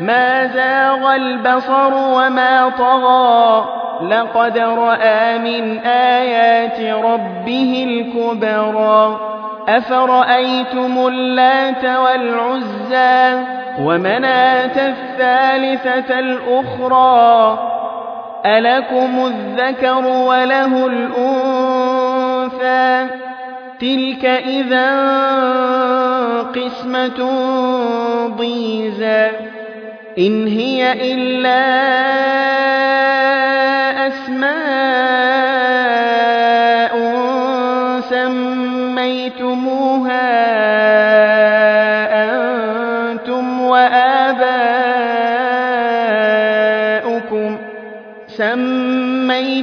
ما زاغ البصر وما طغى لقد رأى من آيات ربه الكبرى أفرأيتم اللات والعزى ومناه الثالثة الأخرى ألكم الذكر وله الأنثى تلك إذا قسمة ضيزى إن هي إلا أسماء سميتموها أنتم وآباؤكم سميتموها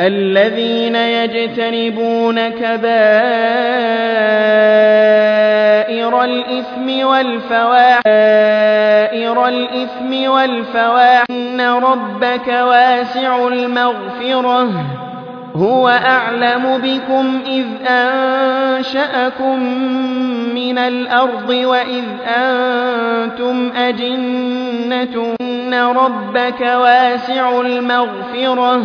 الذين يجتنبون كبائر الإثم والفواحش الإثم والفواحش إن ربك واسع المغفرة. هو أعلم بكم إذ أنشأكم من الأرض وإذ أنتم أجنة إن ربك واسع المغفرة.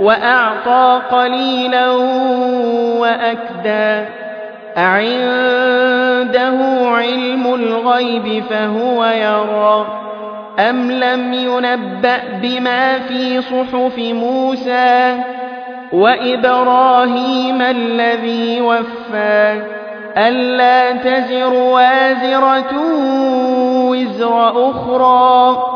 وأعطى قليلا وأكدى أعنده علم الغيب فهو يرى. أم لم ينبأ بما في صحف موسى وإبراهيم الذي وفى؟ ألا تزر وازرة وزر أخرى.